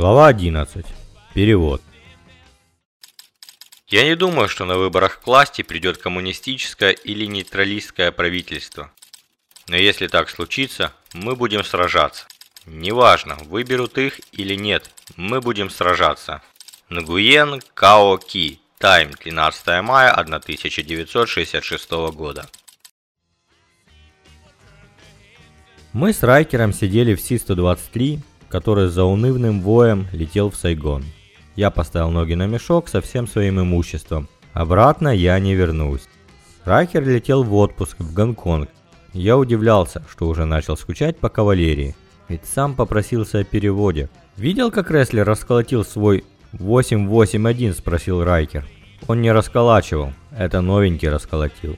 Глава 11. Перевод. Я не думаю, что на выборах к власти придет коммунистическое или нейтралистское правительство. Но если так случится, мы будем сражаться. Неважно, выберут их или нет, мы будем сражаться. Нгуен Као Ки. Тайм, 13 мая 1966 года. Мы с Райкером сидели в Си-123, который за унывным воем летел в Сайгон. Я поставил ноги на мешок со всем своим имуществом. Обратно я не вернусь. Райкер летел в отпуск в Гонконг. Я удивлялся, что уже начал скучать по кавалерии. Ведь сам попросился о переводе. «Видел, как рестлер расколотил свой 881?» – спросил Райкер. Он не расколачивал, это новенький расколотил.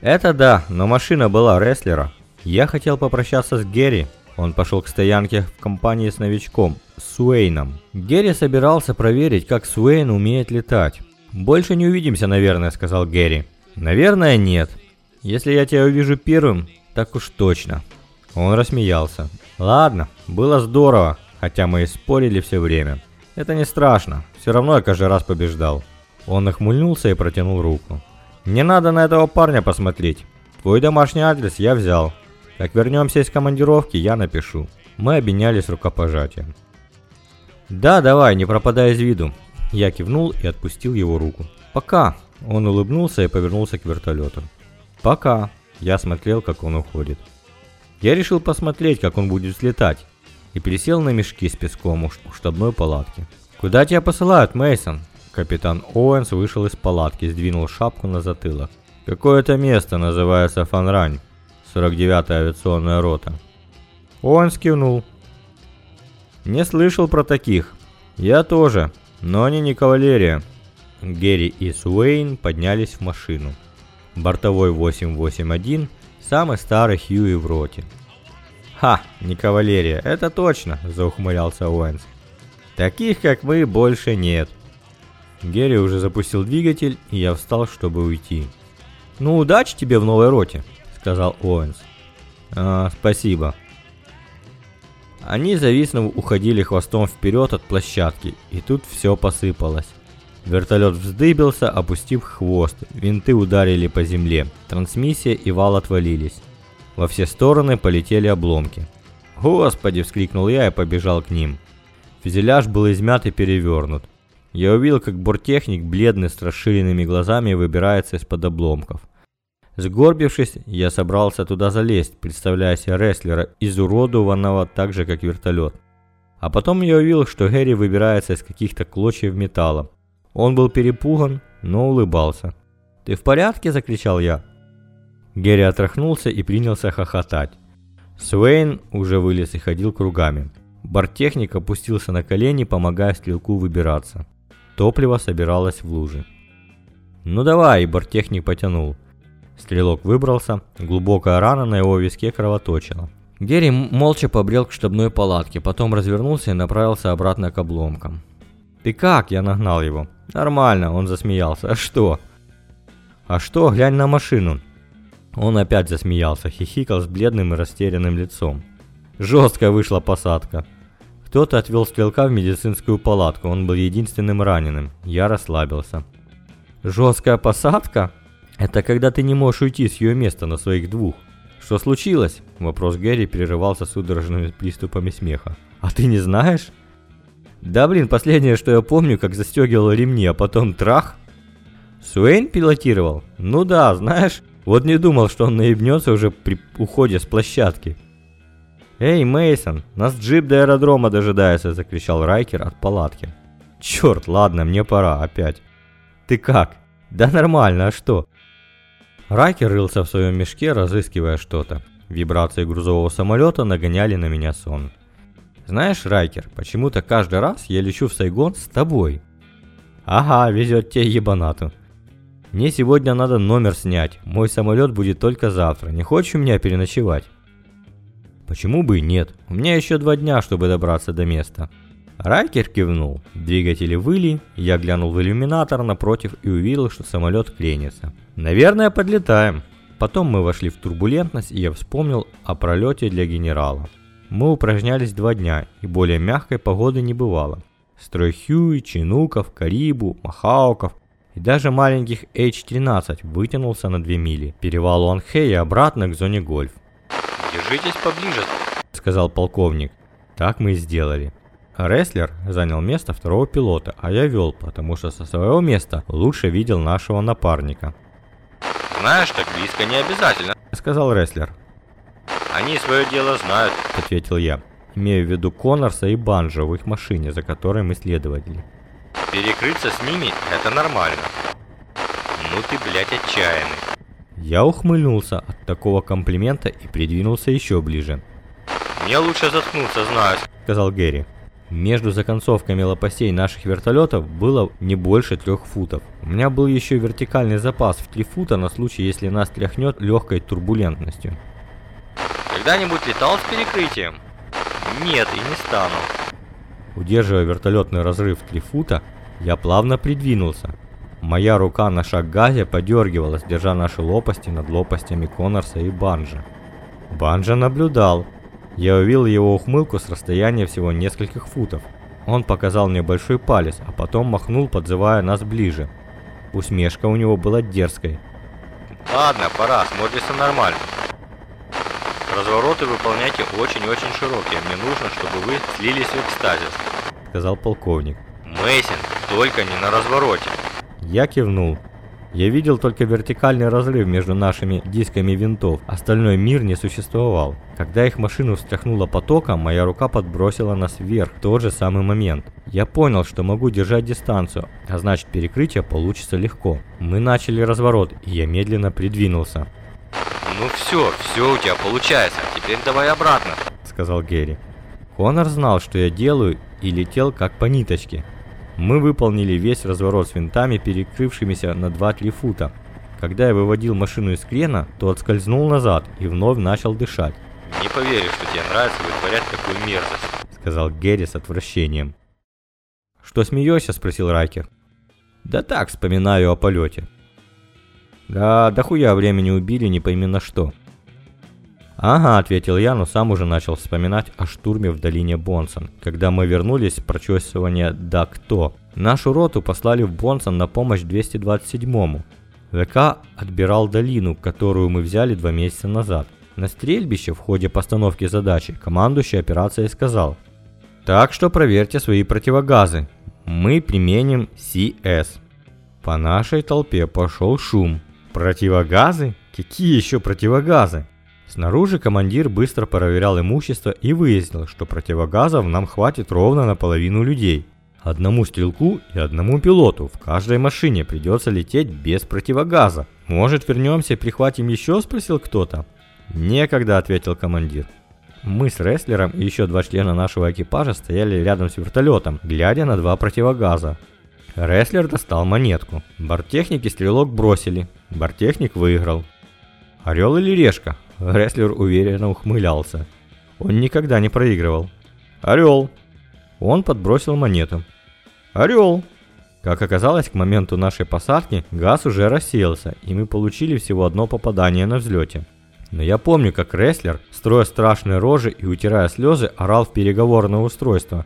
Это да, но машина была рестлера. Я хотел попрощаться с Герри. Он пошел к стоянке в компании с новичком, Суэйном. Герри собирался проверить, как Суэйн умеет летать. «Больше не увидимся, наверное», — сказал Герри. «Наверное, нет. Если я тебя увижу первым, так уж точно». Он рассмеялся. «Ладно, было здорово, хотя мы и спорили все время. Это не страшно, все равно я каждый раз побеждал». Он нахмульнулся и протянул руку. «Не надо на этого парня посмотреть. Твой домашний адрес я взял. Как вернемся из командировки, я напишу». Мы обменялись рукопожатием. «Да, давай, не пропадай из виду». Я кивнул и отпустил его руку. «Пока». Он улыбнулся и повернулся к вертолету. «Пока». Я смотрел, как он уходит. Я решил посмотреть, как он будет взлетать, и пересел на мешки с песком у штабной палатки. «Куда тебя посылают, Мейсон? Капитан Оуэнс вышел из палатки, сдвинул шапку на затылок. «Какое-то место называется Фанрань, 49-я авиационная рота». Оуэнс кивнул. «Не слышал про таких. Я тоже, но они не кавалерия». Герри и Суэйн поднялись в машину. Бортовой 881 – самый старый Хьюи в роте. «Ха, не кавалерия, это точно!» – заухмылялся Уэнс. «Таких, как мы, больше нет». Герри уже запустил двигатель, и я встал, чтобы уйти. «Ну, удачи тебе в новой роте», — сказал Оуэнс. «А, спасибо». Они, зависнув, уходили хвостом вперед от площадки, и тут все посыпалось. Вертолет вздыбился, опустив хвост, винты ударили по земле, трансмиссия и вал отвалились. Во все стороны полетели обломки. «Господи!» – вскрикнул я и побежал к ним. Фюзеляж был измят и перевернут. Я увидел, как борттехник, бледный, с расширенными глазами, выбирается из-под обломков. Сгорбившись, я собрался туда залезть, представляя себе рестлера, изуродованного так же, как вертолет. А потом я увидел, что Гэри выбирается из каких-то клочьев металла. Он был перепуган, но улыбался. «Ты в порядке?» – закричал я. Гэри отряхнулся и принялся хохотать. Суэйн уже вылез и ходил кругами. Борттехник опустился на колени, помогая стрелку выбираться. Топливо собиралось в луже. «Ну давай!» – борттехник потянул. Стрелок выбрался, глубокая рана на его виске кровоточила. Герри молча побрел к штабной палатке, потом развернулся и направился обратно к обломкам. «Ты как?» – я нагнал его. «Нормально», – он засмеялся. «А что?» «А что? Глянь на машину!» Он опять засмеялся, хихикал с бледным и растерянным лицом. Жесткая вышла посадка. Кто-то отвел стрелка в медицинскую палатку, он был единственным раненым. Я расслабился. Жесткая посадка? Это когда ты не можешь уйти с ее места на своих двух. Что случилось? Вопрос Гэри прерывался судорожными приступами смеха. А ты не знаешь? Да блин, последнее, что я помню, как застегивал ремни, а потом трах. Суэйн пилотировал? Ну да, знаешь, вот не думал, что он наебнется уже при уходе с площадки. «Эй, Мейсон, нас джип до аэродрома дожидается!» – закричал Райкер от палатки. «Черт, ладно, мне пора опять». «Ты как?» «Да нормально, а что?» Райкер рылся в своем мешке, разыскивая что-то. Вибрации грузового самолета нагоняли на меня сон. «Знаешь, Райкер, почему-то каждый раз я лечу в Сайгон с тобой». «Ага, везет тебе ебанату». «Мне сегодня надо номер снять, мой самолет будет только завтра, не хочешь у меня переночевать?» Почему бы и нет? У меня еще два дня, чтобы добраться до места. Райкер кивнул. Двигатели выли, я глянул в иллюминатор напротив и увидел, что самолет кренится. Наверное, подлетаем. Потом мы вошли в турбулентность, и я вспомнил о пролете для генерала. Мы упражнялись два дня, и более мягкой погоды не бывало. Строй Хьюи, Чинуков, Карибу, Махауков и даже маленьких H-13 вытянулся на две мили. Перевал Уанхэ и обратно к зоне гольф. «Держитесь поближе», — сказал полковник. Так мы и сделали. Рестлер занял место второго пилота, а я вел, потому что со своего места лучше видел нашего напарника. «Знаешь, так близко не обязательно», — сказал Рестлер. «Они свое дело знают», — ответил я, имея в виду Коннорса и Банжа в их машине, за которой мы следовали. «Перекрыться с ними — это нормально. Ну ты, блядь, отчаянный». Я ухмыльнулся от такого комплимента и придвинулся еще ближе. «Мне лучше заткнуться, знаю», — сказал Гэри. Между законцовками лопастей наших вертолетов было не больше трех футов. У меня был еще вертикальный запас в три фута на случай, если нас тряхнет легкой турбулентностью. Когда-нибудь летал с перекрытием? Нет, и не стану. Удерживая вертолетный разрыв в 3 фута, я плавно придвинулся. Моя рука на шаг газе подергивалась, держа наши лопасти над лопастями Коннорса и Банжа. Банжа наблюдал, я увидел его ухмылку с расстояния всего нескольких футов. Он показал мне большой палец, а потом махнул, подзывая нас ближе. Усмешка у него была дерзкой. Ладно, пора, смотрится нормально. Развороты выполняйте очень-очень широкие. Мне нужно, чтобы вы слились в экстазис. Сказал полковник. Мейсин, только не на развороте. Я кивнул. Я видел только вертикальный разрыв между нашими дисками винтов, остальной мир не существовал. Когда их машину встряхнуло потоком, моя рука подбросила нас вверх в тот же самый момент. Я понял, что могу держать дистанцию, а значит перекрытие получится легко. Мы начали разворот, и я медленно придвинулся. «Ну все, все у тебя получается, теперь давай обратно», — сказал Герри. Конор знал, что я делаю, и летел как по ниточке. Мы выполнили весь разворот с винтами, перекрывшимися на 2-3 фута. Когда я выводил машину из крена, то отскользнул назад и вновь начал дышать. «Не поверю, что тебе нравится вытворять такую мерзость», — сказал Герри с отвращением. «Что смеешься?» — спросил Райкер. «Да так, вспоминаю о полете». «Да, дохуя времени убили, не пойми на что». «Ага», — ответил я, но сам уже начал вспоминать о штурме в долине Бонсон, когда мы вернулись с прочесывания «Да кто?». Нашу роту послали в Бонсон на помощь 227-му. ВК отбирал долину, которую мы взяли два месяца назад. На стрельбище в ходе постановки задачи командующий операцией сказал «Так что проверьте свои противогазы. Мы применим CS». По нашей толпе пошел шум. Противогазы? Какие еще противогазы? Снаружи командир быстро проверял имущество и выяснил, что противогазов нам хватит ровно на половину людей. Одному стрелку и одному пилоту в каждой машине придется лететь без противогаза. «Может, вернемся и прихватим еще?» – спросил кто-то. «Некогда», – ответил командир. Мы с рестлером и еще два члена нашего экипажа стояли рядом с вертолетом, глядя на два противогаза. Рестлер достал монетку. Борттехник и стрелок бросили. Борттехник выиграл. Орел или решка? Рестлер уверенно ухмылялся. Он никогда не проигрывал. «Орел!» Он подбросил монету. «Орел!» Как оказалось, к моменту нашей посадки газ уже рассеялся, и мы получили всего одно попадание на взлете. Но я помню, как рестлер, строя страшные рожи и утирая слезы, орал в переговорное устройство.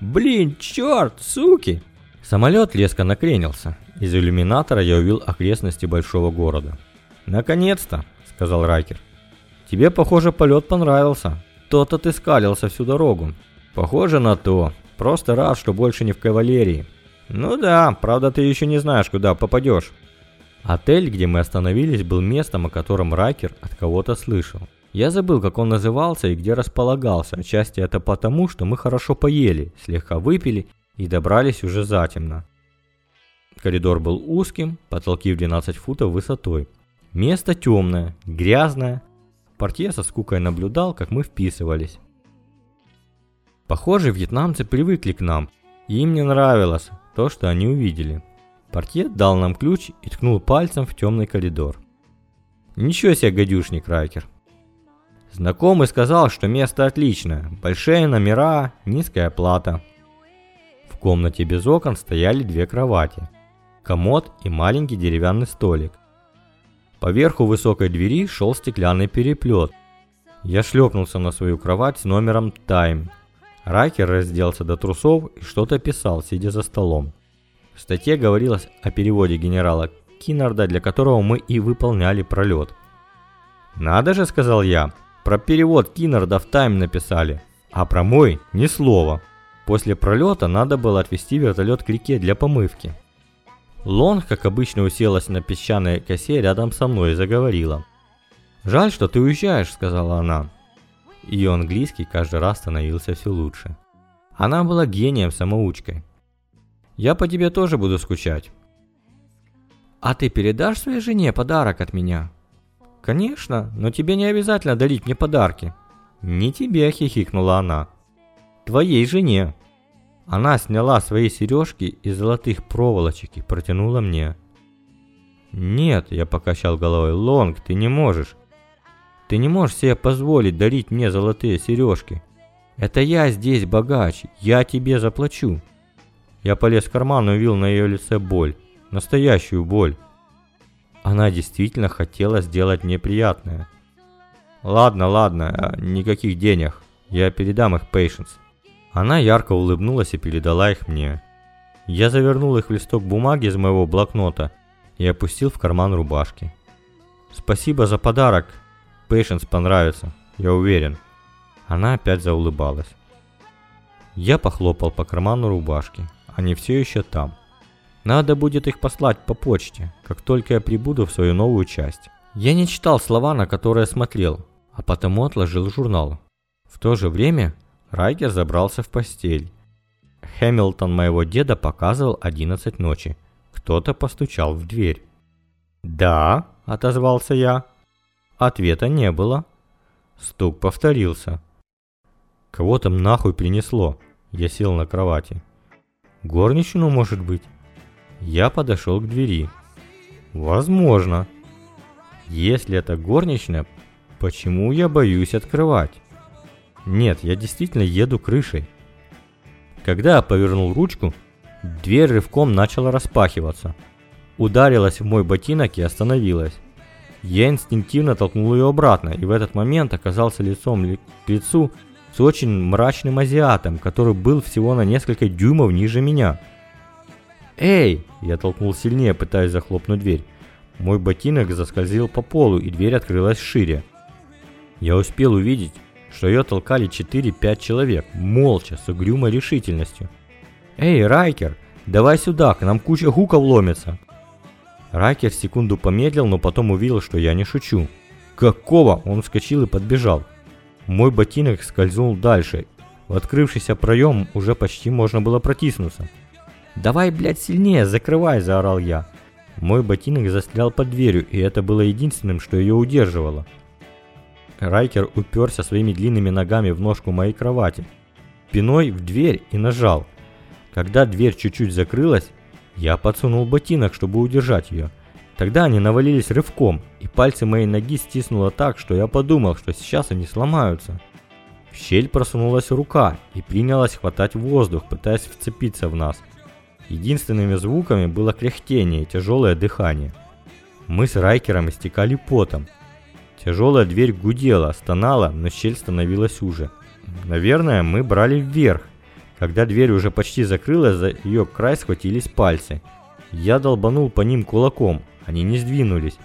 «Блин, черт, суки!» Самолет резко накренился. Из иллюминатора я увидел окрестности большого города. «Наконец-то!» — сказал Райкер. Тебе, похоже, полет понравился. То-то ты скалился всю дорогу. Похоже на то. Просто рад, что больше не в кавалерии. Ну да, правда ты еще не знаешь, куда попадешь. Отель, где мы остановились, был местом, о котором Райкер от кого-то слышал. Я забыл, как он назывался и где располагался. Отчасти это потому, что мы хорошо поели, слегка выпили и добрались уже затемно. Коридор был узким, потолки в 12 футов высотой. Место темное, грязное, Портье со скукой наблюдал, как мы вписывались. Похоже, вьетнамцы привыкли к нам, и им не нравилось то, что они увидели. Портье дал нам ключ и ткнул пальцем в темный коридор. Ничего себе, гадюшник Райкер. Знакомый сказал, что место отличное, большие номера, низкая плата. В комнате без окон стояли две кровати, комод и маленький деревянный столик. Поверху высокой двери шел стеклянный переплет. Я шлепнулся на свою кровать с номером «Тайм». Райкер разделся до трусов и что-то писал, сидя за столом. В статье говорилось о переводе генерала Киннарда, для которого мы и выполняли пролет. «Надо же», — сказал я, — «про перевод Киннарда в «Тайм» написали, а про мой ни слова». После пролета надо было отвезти вертолет к реке для помывки. Лонг, как обычно, уселась на песчаной косе рядом со мной и заговорила. «Жаль, что ты уезжаешь», — сказала она. Ее английский каждый раз становился все лучше. Она была гением-самоучкой. «Я по тебе тоже буду скучать». «А ты передашь своей жене подарок от меня?» «Конечно, но тебе не обязательно дарить мне подарки». «Не тебе», — хихикнула она. «Твоей жене». Она сняла свои сережки из золотых проволочек и протянула мне. «Нет», — я покачал головой, — «Лонг, ты не можешь. Ты не можешь себе позволить дарить мне золотые сережки. Это я здесь богач, я тебе заплачу. Я полез в карман и увидел на ее лице боль. Настоящую боль. Она действительно хотела сделать мне приятное. Ладно, ладно, а, никаких денег. Я передам их Пейшенс. Она ярко улыбнулась и передала их мне. Я завернул их в листок бумаги из моего блокнота и опустил в карман рубашки. «Спасибо за подарок», Пейшенс понравится, я уверен. Она опять заулыбалась. Я похлопал по карману рубашки. Они все еще там. Надо будет их послать по почте, как только я прибуду в свою новую часть. Я не читал слова, на которые смотрел, а потому отложил журнал. В то же время Райгер забрался в постель. Хэмилтон моего деда показывал 11 ночи. Кто-то постучал в дверь. «Да», — отозвался я. Ответа не было. Стук повторился. Кого там нахуй принесло? Я сел на кровати. Горничную, может быть? Я подошел к двери. Возможно. Если это горничная, почему я боюсь открывать? Нет, я действительно еду крышей. Когда я повернул ручку, дверь рывком начала распахиваться. Ударилась в мой ботинок и остановилась. Я инстинктивно толкнул ее обратно, и в этот момент оказался лицом к лицу с очень мрачным азиатом, который был всего на несколько дюймов ниже меня. «Эй!» – я толкнул сильнее, пытаясь захлопнуть дверь. Мой ботинок заскользил по полу, и дверь открылась шире. Я успел увидеть, что ее толкали 4-5 человек, молча, с угрюмой решительностью. «Эй, Райкер, давай сюда, к нам куча гуков ломится!» Ракер секунду помедлил, но потом увидел, что я не шучу. «Какого?» Он вскочил и подбежал. Мой ботинок скользнул дальше. В открывшийся проем уже почти можно было протиснуться. «Давай, блядь, сильнее, закрывай!» – заорал я. Мой ботинок застрял под дверью, и это было единственным, что ее удерживало. Райкер уперся своими длинными ногами в ножку моей кровати, спиной в дверь и нажал. Когда дверь чуть-чуть закрылась, я подсунул ботинок, чтобы удержать ее. Тогда они навалились рывком, и пальцы моей ноги стиснуло так, что я подумал, что сейчас они сломаются. В щель просунулась рука и принялась хватать воздух, пытаясь вцепиться в нас. Единственными звуками было кряхтение и тяжелое дыхание. Мы с Райкером истекали потом. Тяжелая дверь гудела, стонала, но щель становилась уже. Наверное, мы брали вверх, когда дверь уже почти закрылась, за ее край схватились пальцы. Я долбанул по ним кулаком, они не сдвинулись.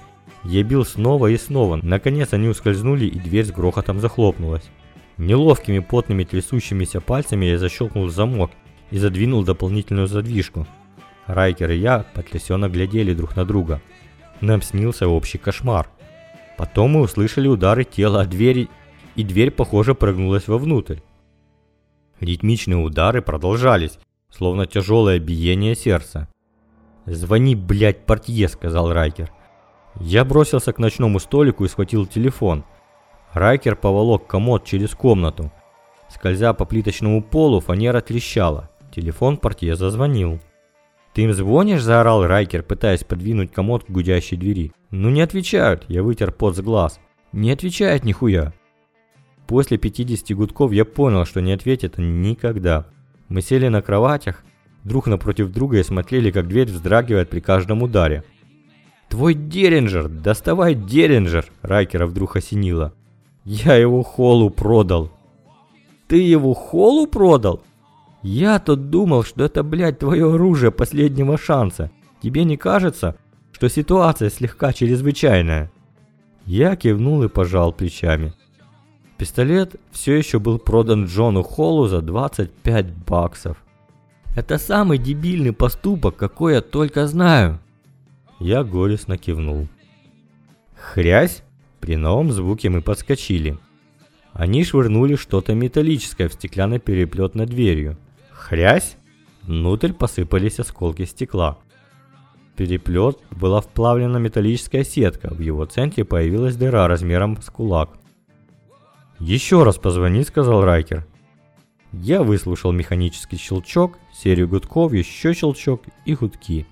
Я бил снова и снова, наконец они ускользнули и дверь с грохотом захлопнулась. Неловкими потными трясущимися пальцами я защелкнул замок и задвинул дополнительную задвижку. Райкер и я потрясенно глядели друг на друга. Нам снился общий кошмар. Потом мы услышали удары тела о двери, и дверь, похоже, прогнулась вовнутрь. Ритмичные удары продолжались, словно тяжелое биение сердца. «Звони, блядь, портье», — сказал Райкер. Я бросился к ночному столику и схватил телефон. Райкер поволок комод через комнату. Скользя по плиточному полу, фанера трещала. Телефон портье зазвонил. «Ты им звонишь?» – заорал Райкер, пытаясь подвинуть комод к гудящей двери. «Ну не отвечают!» – я вытер пот с глаз. «Не отвечает нихуя!» После 50 гудков я понял, что не ответит никогда. Мы сели на кроватях, друг напротив друга и смотрели, как дверь вздрагивает при каждом ударе. «Твой Деринджер! Доставай Деринджер!» Райкера вдруг осенило. Я его Холу продал. Ты его Холу продал? Я-то думал, что это, блядь, твое оружие последнего шанса. Тебе не кажется, что ситуация слегка чрезвычайная?» Я кивнул и пожал плечами. Пистолет все еще был продан Джону Холлу за 25 баксов. Это самый дебильный поступок, какой я только знаю. Я горестно кивнул. Хрясь! При новом звуке мы подскочили. Они швырнули что-то металлическое в стеклянный переплет над дверью. Хрясь! Внутрь посыпались осколки стекла. Переплет была вплавлена металлическая сетка, в его центре появилась дыра размером с кулак. «Еще раз позвони», — сказал Райкер. Я выслушал механический щелчок, серию гудков, еще щелчок и гудки.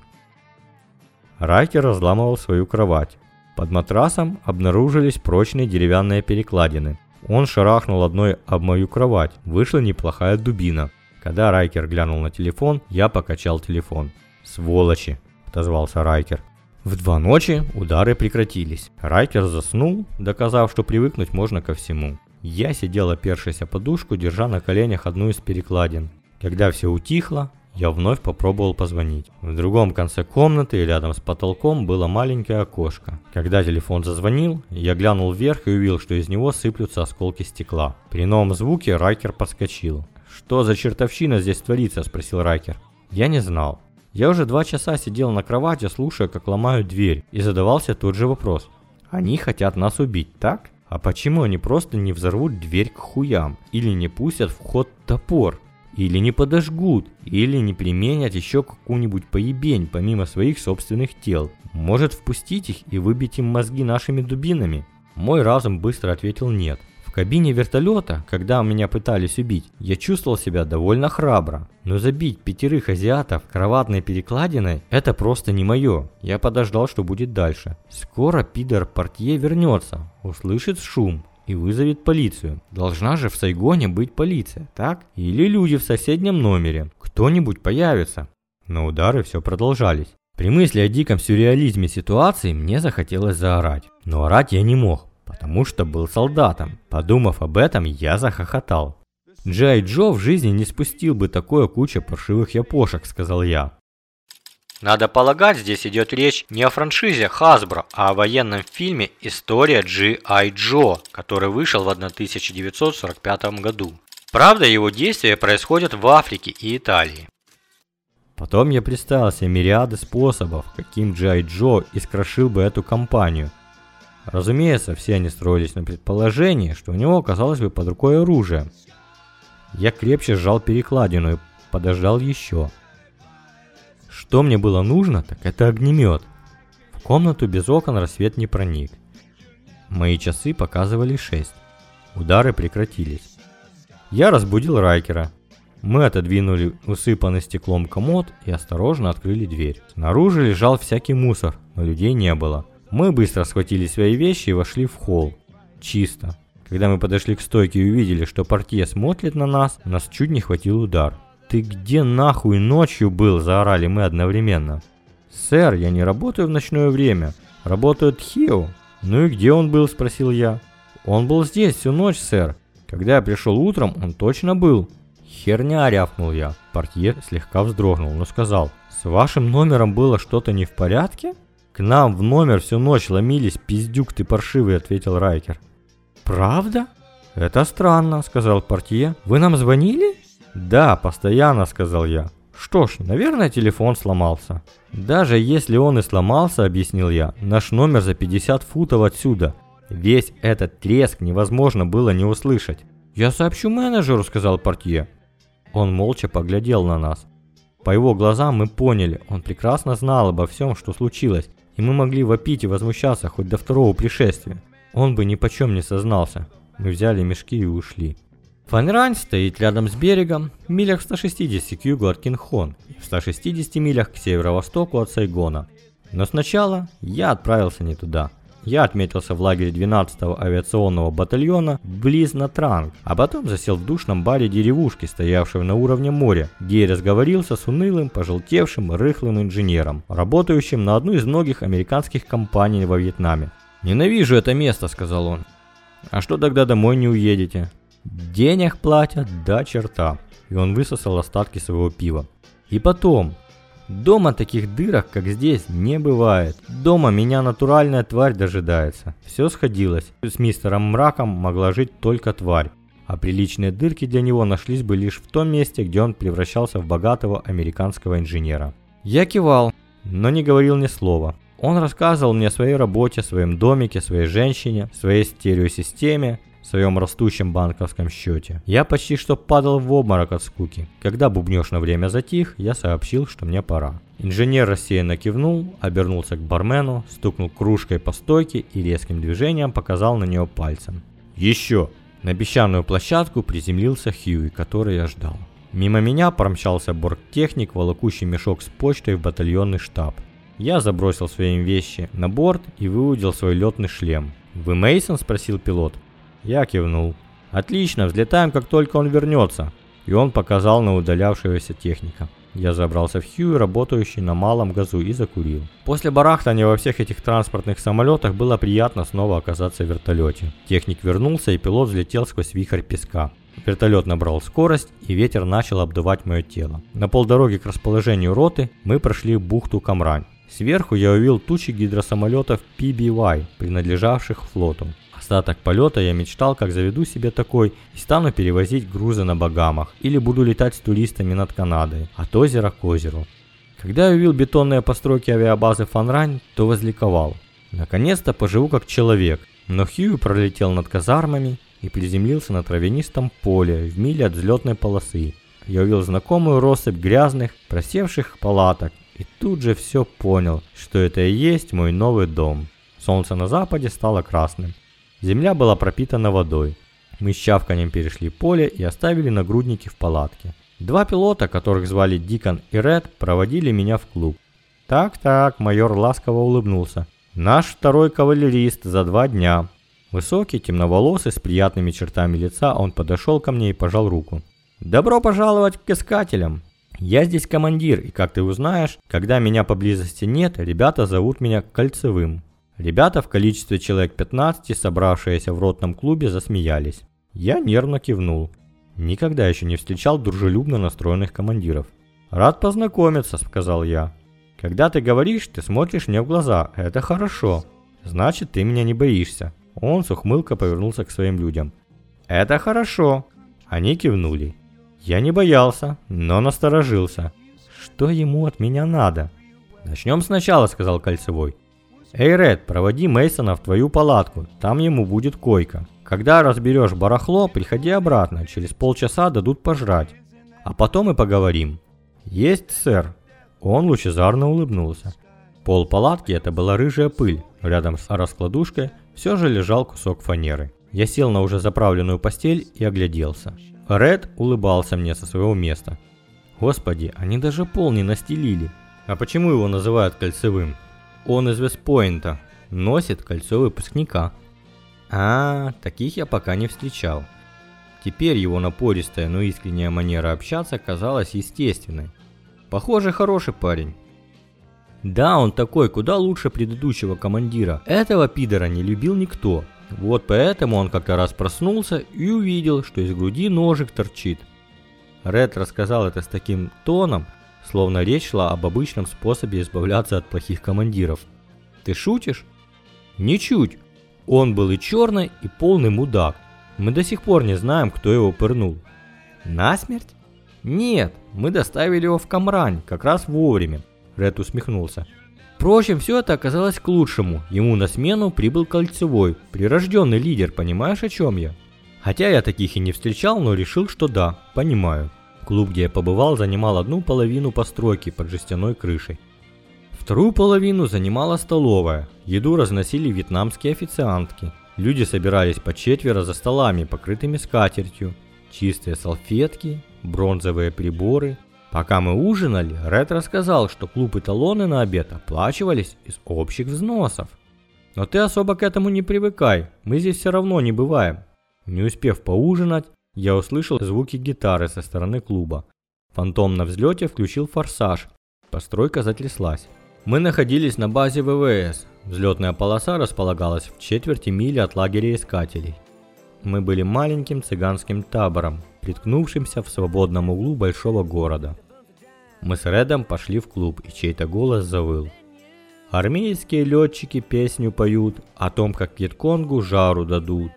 Райкер разламывал свою кровать. Под матрасом обнаружились прочные деревянные перекладины. Он шарахнул одной об мою кровать. Вышла неплохая дубина. Когда Райкер глянул на телефон, я покачал телефон. «Сволочи!» – отозвался Райкер. В два ночи удары прекратились. Райкер заснул, доказав, что привыкнуть можно ко всему. Я сидел опершись о подушку, держа на коленях одну из перекладин. Когда все утихло, я вновь попробовал позвонить. В другом конце комнаты, рядом с потолком, было маленькое окошко. Когда телефон зазвонил, я глянул вверх и увидел, что из него сыплются осколки стекла. При новом звуке Райкер подскочил. «Что за чертовщина здесь творится?» – спросил Райкер. Я не знал. Я уже два часа сидел на кровати, слушая, как ломают дверь, и задавался тот же вопрос. Они хотят нас убить, так? А почему они просто не взорвут дверь к хуям? Или не пустят в ход топор? Или не подожгут, или не применят еще какую-нибудь поебень помимо своих собственных тел. Может впустить их и выбить им мозги нашими дубинами? Мой разум быстро ответил нет. Кабине вертолета, когда меня пытались убить, я чувствовал себя довольно храбро. Но забить пятерых азиатов кроватной перекладиной – это просто не мое. Я подождал, что будет дальше. Скоро пидор портье вернется, услышит шум и вызовет полицию. Должна же в Сайгоне быть полиция, так? Или люди в соседнем номере. Кто-нибудь появится. Но удары все продолжались. При мысли о диком сюрреализме ситуации мне захотелось заорать. Но орать я не мог, потому что был солдатом. Подумав об этом, я захохотал. Джай Джо в жизни не спустил бы такое куча паршивых япошек, сказал я. Надо полагать, здесь идет речь не о франшизе Hasbro, а о военном фильме «История G.I. Джо», который вышел в 1945 году. Правда, его действия происходят в Африке и Италии. Потом я представил себе мириады способов, каким G.I. Джо искрошил бы эту компанию. Разумеется, все они строились на предположении, что у него оказалось бы под рукой оружие. Я крепче сжал перекладину и подождал еще. Что мне было нужно, так это огнемет. В комнату без окон рассвет не проник. Мои часы показывали 6. Удары прекратились. Я разбудил Райкера. Мы отодвинули усыпанный стеклом комод и осторожно открыли дверь. Снаружи лежал всякий мусор, но людей не было. Мы быстро схватили свои вещи и вошли в холл. Чисто. Когда мы подошли к стойке и увидели, что портье смотрит на нас, нас чуть не хватил удар. «Ты где нахуй ночью был?» – заорали мы одновременно. «Сэр, я не работаю в ночное время. Работает Хио». «Ну и где он был?» – спросил я. «Он был здесь всю ночь, сэр. Когда я пришел утром, он точно был». «Херня!» – рявкнул я. Портье слегка вздрогнул, но сказал. «С вашим номером было что-то не в порядке?» «К нам в номер всю ночь ломились, пиздюк ты паршивый», – ответил Райкер. «Правда?» «Это странно», – сказал портье. «Вы нам звонили?» «Да, постоянно», — сказал я. «Что ж, наверное, телефон сломался». «Даже если он и сломался», — объяснил я, — «наш номер за 50 футов отсюда. Весь этот треск невозможно было не услышать». «Я сообщу менеджеру», — сказал портье. Он молча поглядел на нас. По его глазам мы поняли, он прекрасно знал обо всем, что случилось, и мы могли вопить и возмущаться хоть до второго пришествия. Он бы ни почем не сознался. Мы взяли мешки и ушли. Фанрань стоит рядом с берегом, в милях в 160 к югу от Кинхон и в 160 милях к северо-востоку от Сайгона. Но сначала я отправился не туда. Я отметился в лагере 12-го авиационного батальона близ Натранг, а потом засел в душном баре деревушки, стоявшего на уровне моря, где и разговорился с унылым, пожелтевшим, рыхлым инженером, работающим на одну из многих американских компаний во Вьетнаме. «Ненавижу это место», — сказал он. А что тогда домой не уедете? Денег платят до черта. И он высосал остатки своего пива. И потом, дома таких дырок, как здесь, не бывает. Дома меня натуральная тварь дожидается. Все сходилось. С мистером Мраком могла жить только тварь. А приличные дырки для него нашлись бы лишь в том месте, где он превращался в богатого американского инженера. Я кивал, но не говорил ни слова. Он рассказывал мне о своей работе, своем домике, своей женщине, своей стереосистеме, своем растущем банковском счете. Я почти что падал в обморок от скуки. Когда бубнёж на время затих, я сообщил, что мне пора. Инженер рассеянно кивнул, обернулся к бармену, стукнул кружкой по стойке и резким движением показал на нее пальцем. «Еще!» На песчаную площадку приземлился Хьюи, который я ждал. Мимо меня промчался борттехник, волокущий мешок с почтой в батальонный штаб. Я забросил свои вещи на борт и выудил свой летный шлем. «Вы Мейсон? спросил пилот. Я кивнул. «Отлично, взлетаем, как только он вернется». И он показал на удалявшегося техника. Я забрался в Хьюи, работающий на малом газу, и закурил. После барахтания во всех этих транспортных самолетах было приятно снова оказаться в вертолете. Техник вернулся, и пилот взлетел сквозь вихрь песка. Вертолет набрал скорость, и ветер начал обдувать мое тело. На полдороги к расположению роты мы прошли бухту Камрань. Сверху я увидел тучи гидросамолетов PBY, принадлежавших флоту. Остаток полета я мечтал, как заведу себе такой и стану перевозить грузы на Багамах или буду летать с туристами над Канадой, от озера к озеру. Когда я увидел бетонные постройки авиабазы Фанрань, то возликовал. Наконец-то поживу как человек. Но Хью пролетел над казармами и приземлился на травянистом поле в миле от взлетной полосы. Я увидел знакомую россыпь грязных, просевших палаток и тут же все понял, что это и есть мой новый дом. Солнце на западе стало красным. Земля была пропитана водой. Мы с чавканием перешли поле и оставили нагрудники в палатке. Два пилота, которых звали Дикон и Ред, проводили меня в клуб. Так-так, майор ласково улыбнулся. Наш второй кавалерист за два дня. Высокий, темноволосый, с приятными чертами лица, он подошел ко мне и пожал руку. «Добро пожаловать к искателям! Я здесь командир, и как ты узнаешь, когда меня поблизости нет, ребята зовут меня Кольцевым». Ребята в количестве человек 15, собравшиеся в ротном клубе, засмеялись. Я нервно кивнул. Никогда еще не встречал дружелюбно настроенных командиров. «Рад познакомиться», — сказал я. «Когда ты говоришь, ты смотришь мне в глаза. Это хорошо. Значит, ты меня не боишься». Он с ухмылкой повернулся к своим людям. «Это хорошо». Они кивнули. Я не боялся, но насторожился. Что ему от меня надо? «Начнем сначала», — сказал Кольцевой. «Эй, Ред, проводи Мейсона в твою палатку, там ему будет койка. Когда разберешь барахло, приходи обратно, через полчаса дадут пожрать. А потом и поговорим». «Есть, сэр». Он лучезарно улыбнулся. Пол палатки это была рыжая пыль, рядом с раскладушкой все же лежал кусок фанеры. Я сел на уже заправленную постель и огляделся. Ред улыбался мне со своего места. Господи, они даже пол не настелили. А почему его называют кольцевым? Он из Вестпойнта, носит кольцо выпускника. А, таких я пока не встречал. Теперь его напористая, но искренняя манера общаться казалась естественной. Похоже, хороший парень. Да, он такой, куда лучше предыдущего командира. Этого пидора не любил никто. Вот поэтому он как-то раз проснулся и увидел, что из груди ножик торчит. Ред рассказал это с таким тоном, словно речь шла об обычном способе избавляться от плохих командиров. Ты шутишь? Ничуть. Он был и черный, и полный мудак. Мы до сих пор не знаем, кто его пырнул. Насмерть? Нет, мы доставили его в Камрань, как раз вовремя. Ред усмехнулся. Впрочем, все это оказалось к лучшему. Ему на смену прибыл Кольцевой, прирожденный лидер, понимаешь, о чем я? Хотя я таких и не встречал, но решил, что да, понимаю. Клуб, где я побывал, занимал одну половину постройки под жестяной крышей. Вторую половину занимала столовая. Еду разносили вьетнамские официантки. Люди собирались по четверо за столами, покрытыми скатертью. Чистые салфетки, бронзовые приборы. Пока мы ужинали, Ред рассказал, что клуб и талоны на обед оплачивались из общих взносов. Но ты особо к этому не привыкай, мы здесь все равно не бываем. Не успев поужинать, я услышал звуки гитары со стороны клуба. Фантом на взлете включил форсаж. Постройка затряслась. Мы находились на базе ВВС. Взлетная полоса располагалась в четверти мили от лагеря искателей. мы были маленьким цыганским табором, приткнувшимся в свободном углу большого города. Мы с Редом пошли в клуб, и чей-то голос завыл. Армейские летчики песню поют о том, как Вьетконгу жару дадут.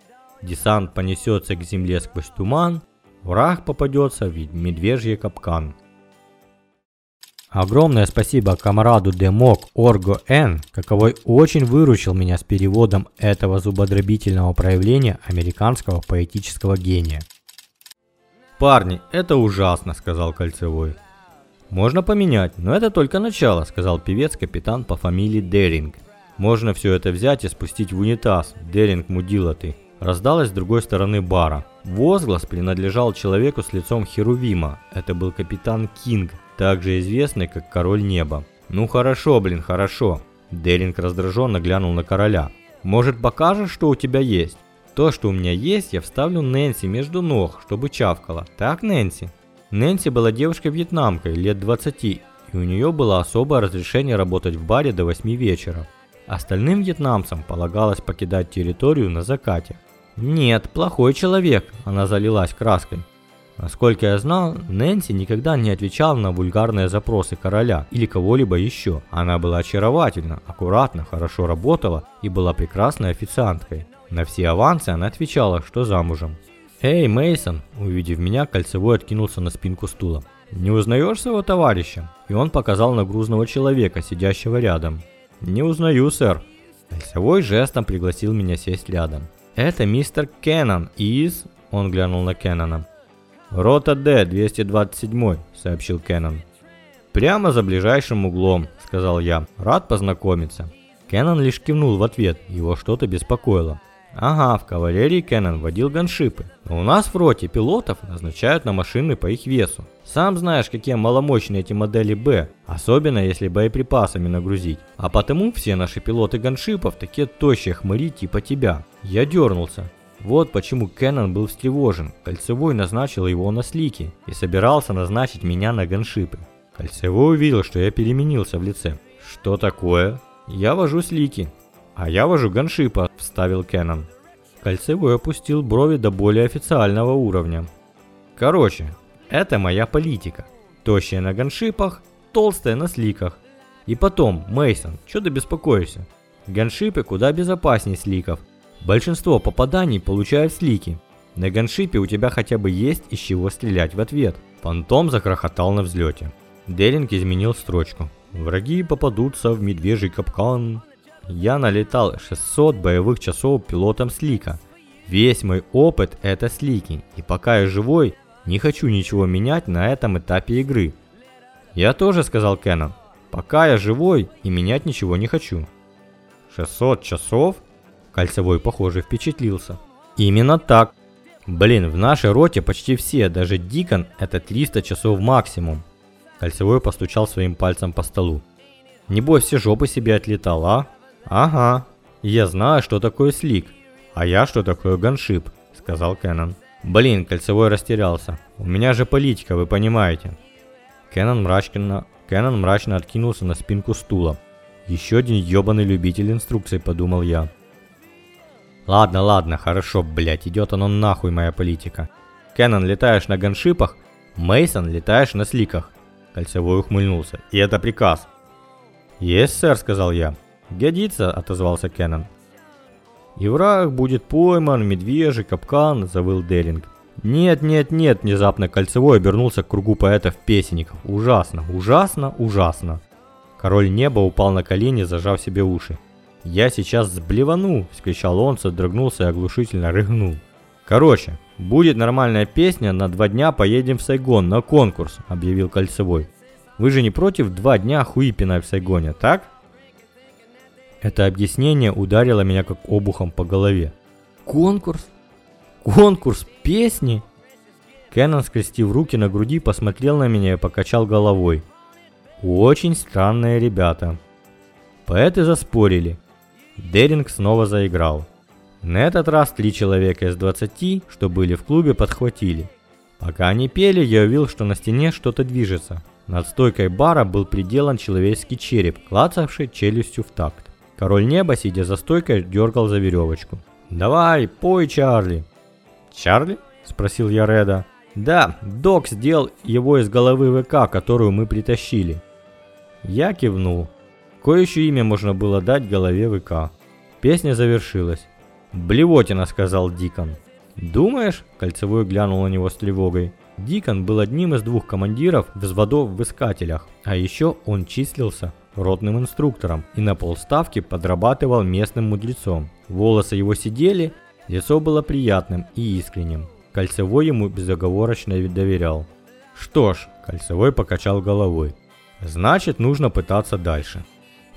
Десант понесется к земле сквозь туман, враг попадется в медвежий капкан. Огромное спасибо комраду Демок Орго Н, каковой очень выручил меня с переводом этого зубодробительного проявления американского поэтического гения. «Парни, это ужасно», — сказал Кольцевой. «Можно поменять, но это только начало», — сказал певец-капитан по фамилии Деринг. «Можно все это взять и спустить в унитаз, Деринг мудила ты». Раздалось с другой стороны бара. Возглас принадлежал человеку с лицом Херувима. Это был капитан Кинг, также известный как Король Неба. «Ну хорошо, блин, хорошо». Деринг раздраженно глянул на короля. «Может покажешь, что у тебя есть?» «То, что у меня есть, я вставлю Нэнси между ног, чтобы чавкала. Так, Нэнси?» Нэнси была девушкой-вьетнамкой лет 20, и у нее было особое разрешение работать в баре до 8 вечера. Остальным вьетнамцам полагалось покидать территорию на закате. «Нет, плохой человек», – она залилась краской. Насколько я знал, Нэнси никогда не отвечала на вульгарные запросы короля или кого-либо еще. Она была очаровательна, аккуратна, хорошо работала и была прекрасной официанткой. На все авансы она отвечала, что замужем. «Эй, Мейсон, увидев меня, кольцевой откинулся на спинку стула. «Не узнаешь своего товарища?» И он показал на грузного человека, сидящего рядом. «Не узнаю, сэр». Кольцевой жестом пригласил меня сесть рядом. «Это мистер Кеннон из...» Он глянул на Кеннона. «Рота Д, 227», — сообщил Кеннон. «Прямо за ближайшим углом», — сказал я. «Рад познакомиться». Кеннон лишь кивнул в ответ, его что-то беспокоило. Ага, в кавалерии Кеннон водил ганшипы. Но у нас в роте пилотов назначают на машины по их весу. Сам знаешь, какие маломощные эти модели Б, особенно если боеприпасами нагрузить. А потому все наши пилоты ганшипов такие тощие хмыри типа тебя. Я дернулся. Вот почему Кеннон был встревожен. Кольцевой назначил его на слики и собирался назначить меня на ганшипы. Кольцевой увидел, что я переменился в лице. Что такое? Я вожу слики. А я вожу ганшипа, вставил Кеннон. Кольцевой опустил брови до более официального уровня. Короче, это моя политика. Тощая на ганшипах, толстая на сликах. И потом, Мейсон, что ты беспокоишься? Ганшипы куда безопаснее сликов, Большинство попаданий получают слики. На ганшипе у тебя хотя бы есть из чего стрелять в ответ. Фантом закрохотал на взлете. Деринг изменил строчку. Враги попадутся в медвежий капкан. Я налетал 600 боевых часов пилотом слика. Весь мой опыт это слики. И пока я живой, не хочу ничего менять на этом этапе игры. Я тоже сказал Кеннон. Пока я живой и менять ничего не хочу. 600 часов? Кольцевой, похоже, впечатлился. Именно так. Блин, в нашей роте почти все, даже Дикон, это 300 часов максимум. Кольцевой постучал своим пальцем по столу. Небось, все жопы себе отлетал, а? Ага. Я знаю, что такое слик. А я, что такое ганшип, сказал Кеннон. Блин, Кольцевой растерялся. У меня же политика, вы понимаете. Кеннон мрачно, Кеннон мрачно откинулся на спинку стула. Еще один ебаный любитель инструкций, подумал я. Ладно, ладно, хорошо, блять, идет оно нахуй, моя политика. Кеннон, летаешь на ганшипах, Мейсон, летаешь на сликах. Кольцевой ухмыльнулся. И это приказ. Есть, сэр, сказал я. Годится, отозвался Кеннон. И враг будет пойман, медвежий, капкан, завыл Делинг. Нет, нет, нет, внезапно Кольцевой обернулся к кругу поэтов-песенников. Ужасно, ужасно, ужасно. Король неба упал на колени, зажав себе уши. «Я сейчас сблевану!» – вскричал он, содрогнулся и оглушительно рыгнул. «Короче, будет нормальная песня, на два дня поедем в Сайгон на конкурс», – объявил Кольцевой. «Вы же не против два дня хуипина в Сайгоне, так?» Это объяснение ударило меня как обухом по голове. «Конкурс? Конкурс песни?» Кеннон, скрестив руки на груди, посмотрел на меня и покачал головой. «Очень странные ребята». Поэты заспорили, Деринг снова заиграл. На этот раз три человека из 20, что были в клубе, подхватили. Пока они пели, я увидел, что на стене что-то движется. Над стойкой бара был приделан человеческий череп, клацавший челюстью в такт. Король неба, сидя за стойкой, дергал за веревочку. «Давай, пой, Чарли!» Чарли? Спросил я Реда. Да, док сделал его из головы ВК, которую мы притащили. Я кивнул. Кое еще имя можно было дать голове ВК. Песня завершилась. «Блевотина», — сказал Дикон. «Думаешь?» — Кольцевой глянул на него с тревогой. Дикон был одним из двух командиров взводов в искателях, а еще он числился ротным инструктором и на полставки подрабатывал местным мудрецом. Волосы его сидели, лицо было приятным и искренним. Кольцевой ему безоговорочно доверял. Что ж, Кольцевой покачал головой. Значит, нужно пытаться дальше.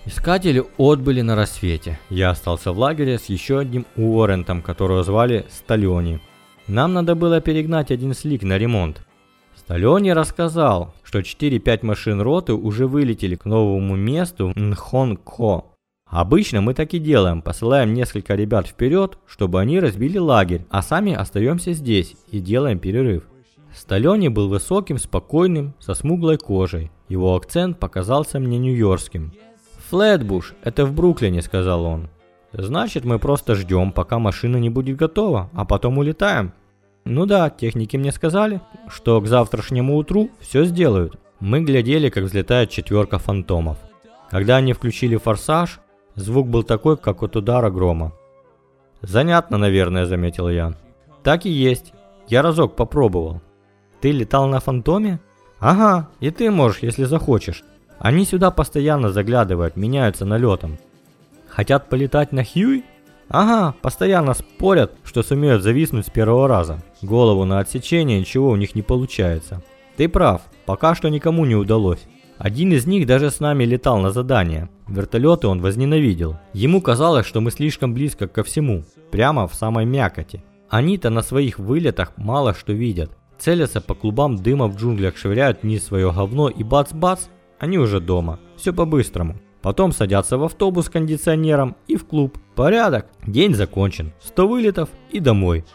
Искатели отбыли на рассвете. Я остался в лагере с еще одним Уоррентом, которого звали Сталиони. Нам надо было перегнать один слик на ремонт. Сталиони рассказал, что 4-5 машин роты уже вылетели к новому месту Нхон-Ко. Обычно мы так и делаем, посылаем несколько ребят вперед, чтобы они разбили лагерь, а сами остаемся здесь и делаем перерыв. Сталёни был высоким, спокойным, со смуглой кожей. Его акцент показался мне нью-йоркским. «Флетбуш, это в Бруклине», — сказал он. «Значит, мы просто ждем, пока машина не будет готова, а потом улетаем». «Ну да, техники мне сказали, что к завтрашнему утру все сделают». Мы глядели, как взлетает четверка фантомов. Когда они включили форсаж, звук был такой, как от удара грома. «Занятно, наверное», — заметил я. «Так и есть. Я разок попробовал». «Ты летал на фантоме?» «Ага, и ты можешь, если захочешь. Они сюда постоянно заглядывают, меняются налетом. Хотят полетать на Хьюи? Ага, постоянно спорят, что сумеют зависнуть с первого раза. Голову на отсечение ничего у них не получается. Ты прав, пока что никому не удалось. Один из них даже с нами летал на задание. Вертолеты он возненавидел. Ему казалось, что мы слишком близко ко всему, прямо в самой мякоти. Они-то на своих вылетах мало что видят. Целятся по клубам дыма в джунглях, швыряют вниз свое говно и бац-бац, они уже дома. Все по-быстрому. Потом садятся в автобус с кондиционером и в клуб. Порядок. День закончен. 100 вылетов и домой.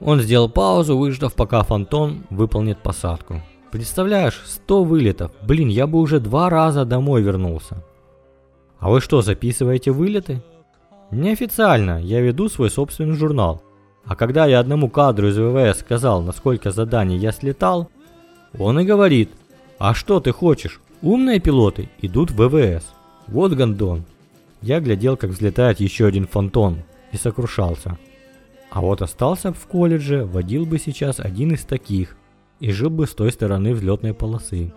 Он сделал паузу, выждав, пока Фантон выполнит посадку. Представляешь, 100 вылетов. Блин, я бы уже два раза домой вернулся. А вы что, записываете вылеты? Неофициально, я веду свой собственный журнал. А когда я одному кадру из ВВС сказал, насколько заданий я слетал, он и говорит, а что ты хочешь? Умные пилоты идут в ВВС. Вот гондон. Я глядел, как взлетает еще один фонтон, и сокрушался. А вот остался в колледже, водил бы сейчас один из таких, и жил бы с той стороны взлетной полосы.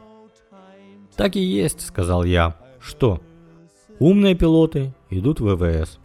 Так и есть, сказал я. Что? Умные пилоты идут в ВВС.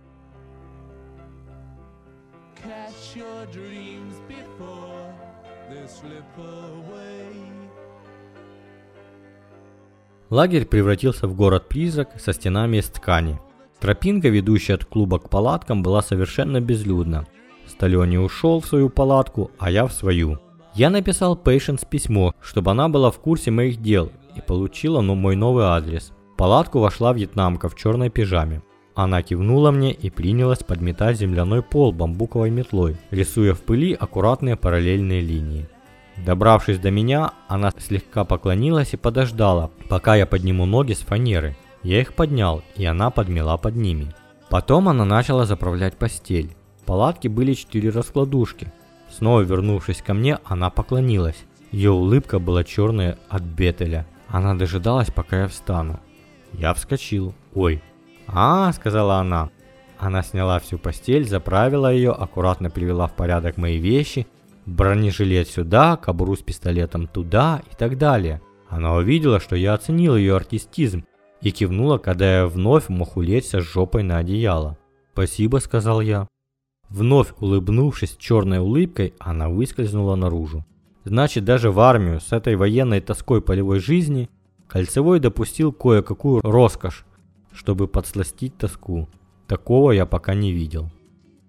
Лагерь превратился в город-призрак со стенами из ткани. Тропинка, ведущая от клуба к палаткам, была совершенно безлюдна. Сталёни ушел в свою палатку, а я в свою. Я написал Пейшенс письмо, чтобы она была в курсе моих дел и получила ну, мой новый адрес. В палатку вошла вьетнамка в черной пижаме. Она кивнула мне и принялась подметать земляной пол бамбуковой метлой, рисуя в пыли аккуратные параллельные линии. Добравшись до меня, она слегка поклонилась и подождала, пока я подниму ноги с фанеры. Я их поднял, и она подмела под ними. Потом она начала заправлять постель. В палатке были четыре раскладушки. Снова вернувшись ко мне, она поклонилась. Ее улыбка была черная от бетеля. Она дожидалась, пока я встану. Я вскочил. «Ой!» «А, — сказала она. Она сняла всю постель, заправила ее, аккуратно привела в порядок мои вещи бронежилет сюда, кобуру с пистолетом туда и так далее. Она увидела, что я оценил ее артистизм и кивнула, когда я вновь мог улечься с жопой на одеяло. «Спасибо», — сказал я. Вновь улыбнувшись черной улыбкой, она выскользнула наружу. Значит, даже в армию с этой военной тоской полевой жизни Кольцевой допустил кое-какую роскошь, чтобы подсластить тоску. Такого я пока не видел.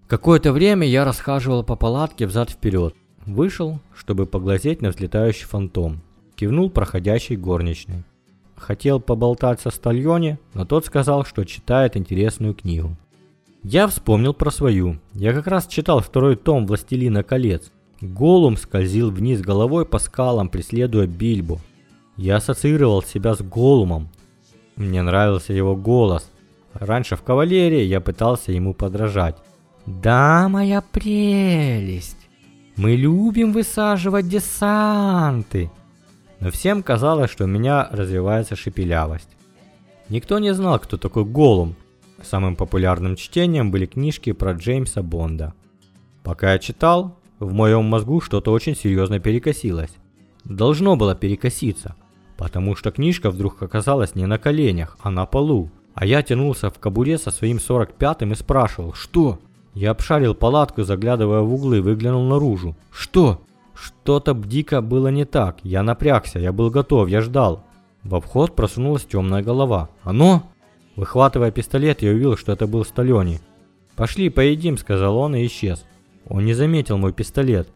Какое-то время я расхаживал по палатке взад-вперед, Вышел, чтобы поглазеть на взлетающий фантом. Кивнул проходящий горничной. Хотел поболтать со Стальоне, но тот сказал, что читает интересную книгу. Я вспомнил про свою. Я как раз читал второй том «Властелина колец». Голум скользил вниз головой по скалам, преследуя Бильбу. Я ассоциировал себя с Голумом. Мне нравился его голос. Раньше в кавалерии я пытался ему подражать. «Да, моя прелесть!» Мы любим высаживать десанты. Но всем казалось, что у меня развивается шепелявость. Никто не знал, кто такой Голум. Самым популярным чтением были книжки про Джеймса Бонда. Пока я читал, в моем мозгу что-то очень серьезно перекосилось. Должно было перекоситься, потому что книжка вдруг оказалась не на коленях, а на полу. А я тянулся в кобуре со своим 45-м и спрашивал, что? Я обшарил палатку, заглядывая в углы, выглянул наружу. Что? Что-то дико было не так. Я напрягся, я был готов, я ждал. В обход просунулась темная голова. «Оно?» Выхватывая пистолет, я увидел, что это был Сталёни. «Пошли, поедим», — сказал он и исчез. Он не заметил мой пистолет.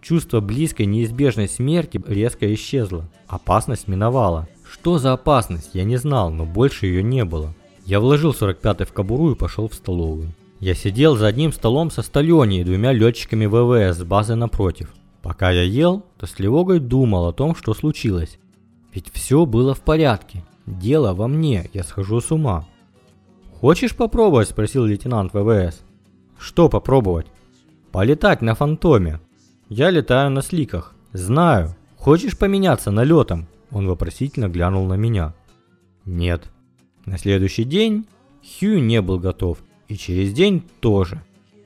Чувство близкой неизбежной смерти резко исчезло. Опасность миновала. Что за опасность, я не знал, но больше ее не было. Я вложил 45-й в кобуру и пошел в столовую. Я сидел за одним столом со Сталёни и двумя летчиками ВВС с базы напротив. Пока я ел, то с тревогой думал о том, что случилось. Ведь все было в порядке. Дело во мне, я схожу с ума. «Хочешь попробовать?» – спросил лейтенант ВВС. «Что попробовать?» «Полетать на фантоме. Я летаю на сликах. Знаю. Хочешь поменяться налетом?» Он вопросительно глянул на меня. «Нет». На следующий день Хью не был готов, и через день тоже.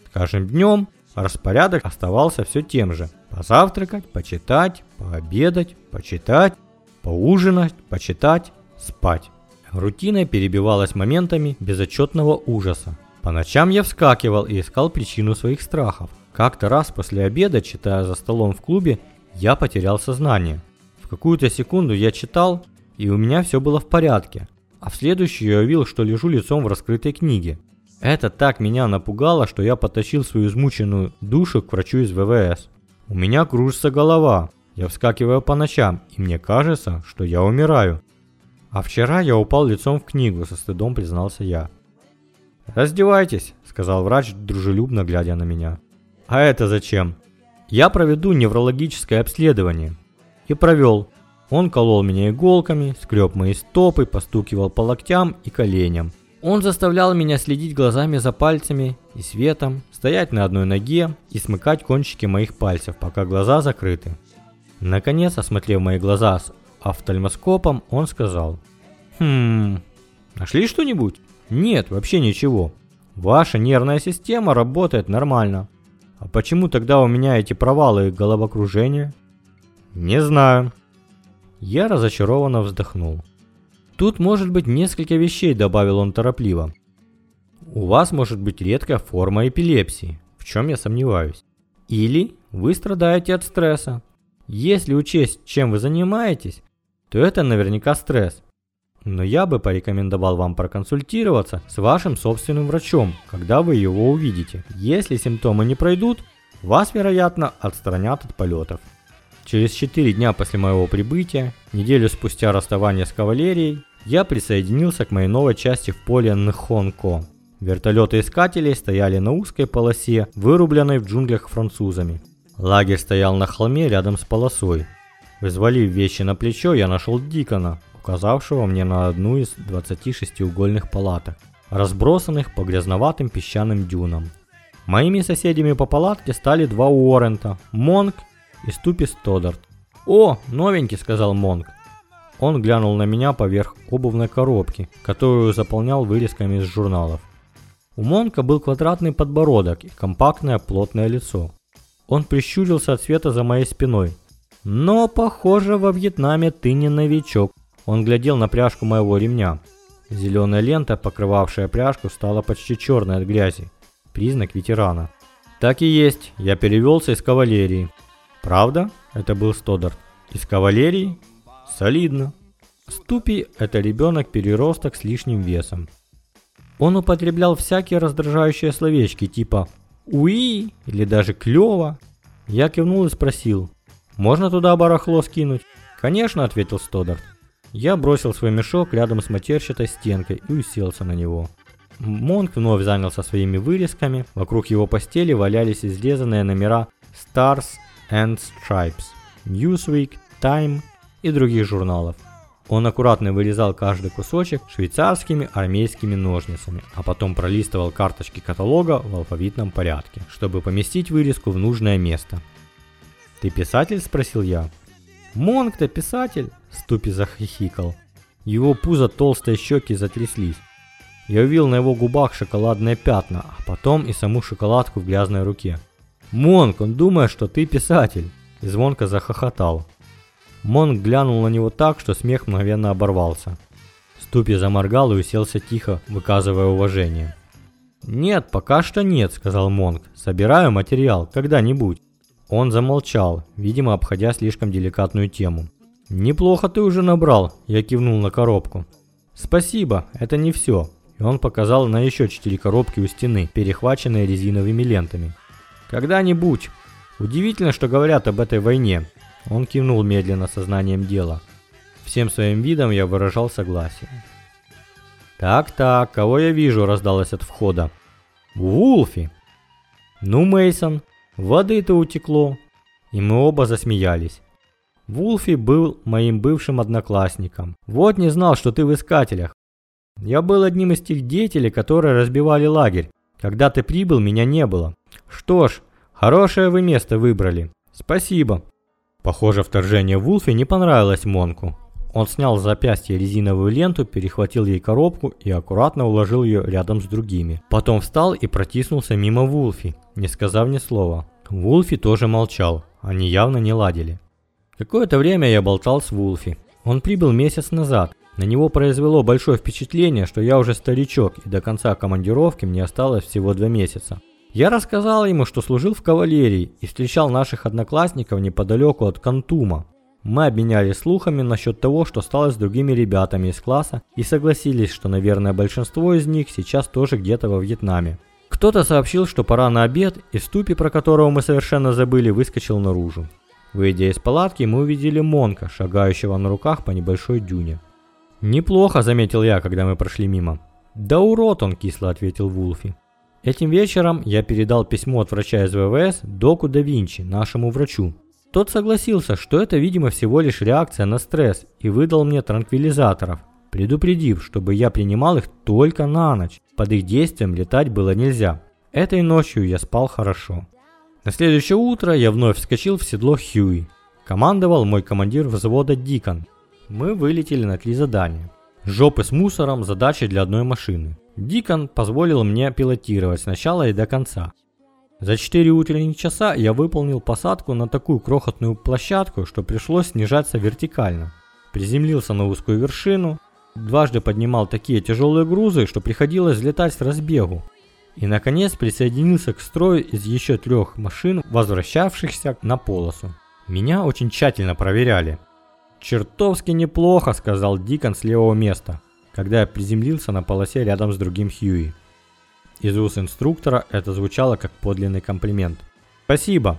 С каждым днем распорядок оставался все тем же. Позавтракать, почитать, пообедать, почитать, поужинать, почитать, спать. Рутина перебивалась моментами безотчетного ужаса. По ночам я вскакивал и искал причину своих страхов. Как-то раз после обеда, читая за столом в клубе, я потерял сознание. В какую-то секунду я читал, и у меня все было в порядке. А в следующую я увидел, что лежу лицом в раскрытой книге. Это так меня напугало, что я потащил свою измученную душу к врачу из ВВС. У меня кружится голова, я вскакиваю по ночам, и мне кажется, что я умираю. А вчера я упал лицом в книгу, со стыдом признался я. «Раздевайтесь», — сказал врач, дружелюбно глядя на меня. «А это зачем?» «Я проведу неврологическое обследование». И провел. Он колол меня иголками, скреб мои стопы, постукивал по локтям и коленям. Он заставлял меня следить глазами за пальцами и светом, стоять на одной ноге и смыкать кончики моих пальцев, пока глаза закрыты. Наконец, осмотрев мои глаза с офтальмоскопом, он сказал. «Хм, нашли что-нибудь?» «Нет, вообще ничего. Ваша нервная система работает нормально. А почему тогда у меня эти провалы и головокружение?» «Не знаю». Я разочарованно вздохнул. Тут может быть несколько вещей, добавил он торопливо. У вас может быть редкая форма эпилепсии, в чем я сомневаюсь. Или вы страдаете от стресса. Если учесть, чем вы занимаетесь, то это наверняка стресс. Но я бы порекомендовал вам проконсультироваться с вашим собственным врачом, когда вы его увидите. Если симптомы не пройдут, вас, вероятно, отстранят от полетов. Через 4 дня после моего прибытия, неделю спустя расставания с кавалерией, я присоединился к моей новой части в поле Нхонко. Вертолеты-искатели стояли на узкой полосе, вырубленной в джунглях французами. Лагерь стоял на холме рядом с полосой. Взвалив вещи на плечо, я нашел Дикона, указавшего мне на одну из 26 угольных палаток, разбросанных по грязноватым песчаным дюнам. Моими соседями по палатке стали два Уоррента, Монк и Ступи Стодарт. «О, новенький», — сказал Монк. Он глянул на меня поверх обувной коробки, которую заполнял вырезками из журналов. У Монка был квадратный подбородок и компактное плотное лицо. Он прищурился от света за моей спиной. «Но, похоже, во Вьетнаме ты не новичок». Он глядел на пряжку моего ремня. Зеленая лента, покрывавшая пряжку, стала почти черной от грязи. Признак ветерана. «Так и есть, я перевелся из кавалерии». «Правда?» – это был Стодарт. «Из кавалерии? Солидно. Ступи – это ребенок-переросток с лишним весом. Он употреблял всякие раздражающие словечки типа «уи» или даже «клёво». Я кивнул и спросил, «Можно туда барахло скинуть?» «Конечно», – ответил Стодарт. Я бросил свой мешок рядом с матерчатой стенкой и уселся на него. Монк вновь занялся своими вырезками, вокруг его постели валялись изрезанные номера Stars and Stripes, Newsweek, Time и других журналов. Он аккуратно вырезал каждый кусочек швейцарскими армейскими ножницами, а потом пролистывал карточки каталога в алфавитном порядке, чтобы поместить вырезку в нужное место. «Ты писатель?» – спросил я. «Монг-то писатель!» – Ступи захихикал. Его пузо толстые щеки затряслись. Я увидел на его губах шоколадные пятна, а потом и саму шоколадку в грязной руке. «Монг, он думает, что ты писатель!» И звонко захохотал. Монг глянул на него так, что смех мгновенно оборвался. Ступи заморгал и уселся тихо, выказывая уважение. «Нет, пока что нет», — сказал Монг. «Собираю материал, когда-нибудь». Он замолчал, видимо, обходя слишком деликатную тему. «Неплохо ты уже набрал», — я кивнул на коробку. «Спасибо, это не все». И он показал на еще четыре коробки у стены, перехваченные резиновыми лентами. «Когда-нибудь. Удивительно, что говорят об этой войне». Он кивнул медленно сознанием дела. Всем своим видом я выражал согласие. «Так-так, кого я вижу?» – раздалось от входа. «Вулфи!» «Ну, Мейсон, воды-то утекло!» И мы оба засмеялись. Вулфи был моим бывшим одноклассником. Вот не знал, что ты в искателях. Я был одним из тех деятелей, которые разбивали лагерь. Когда ты прибыл, меня не было. Что ж, хорошее вы место выбрали. Спасибо. Похоже, вторжение Вулфи не понравилось Монку. Он снял с запястья резиновую ленту, перехватил ей коробку и аккуратно уложил ее рядом с другими. Потом встал и протиснулся мимо Вулфи, не сказав ни слова. Вулфи тоже молчал, они явно не ладили. Какое-то время я болтал с Вулфи. Он прибыл месяц назад. На него произвело большое впечатление, что я уже старичок и до конца командировки мне осталось всего два месяца. Я рассказал ему, что служил в кавалерии и встречал наших одноклассников неподалеку от Кантума. Мы обменялись слухами насчет того, что стало с другими ребятами из класса и согласились, что, наверное, большинство из них сейчас тоже где-то во Вьетнаме. Кто-то сообщил, что пора на обед, и Ступи, про которого мы совершенно забыли, выскочил наружу. Выйдя из палатки, мы увидели Монка, шагающего на руках по небольшой дюне. «Неплохо», — заметил я, когда мы прошли мимо. «Да урод он», — кисло ответил Вулфи. Этим вечером я передал письмо от врача из ВВС Доку да Винчи, нашему врачу, тот согласился, что это, видимо, всего лишь реакция на стресс и выдал мне транквилизаторов, предупредив, чтобы я принимал их только на ночь. Под их действием летать было нельзя. Этой ночью я спал хорошо. На следующее утро я вновь вскочил в седло Хьюи. Командовал мой командир взвода Дикон. Мы вылетели на три задания. Жопы с мусором – задачи для одной машины. Дикон позволил мне пилотировать сначала и до конца. За 4 утренних часа я выполнил посадку на такую крохотную площадку, что пришлось снижаться вертикально. Приземлился на узкую вершину, дважды поднимал такие тяжелые грузы, что приходилось взлетать с разбегу. И наконец присоединился к строю из еще трех машин, возвращавшихся на полосу. Меня очень тщательно проверяли. «Чертовски неплохо», — сказал Дикон с левого места, когда я приземлился на полосе рядом с другим Хьюи. Из уст инструктора это звучало как подлинный комплимент. «Спасибо.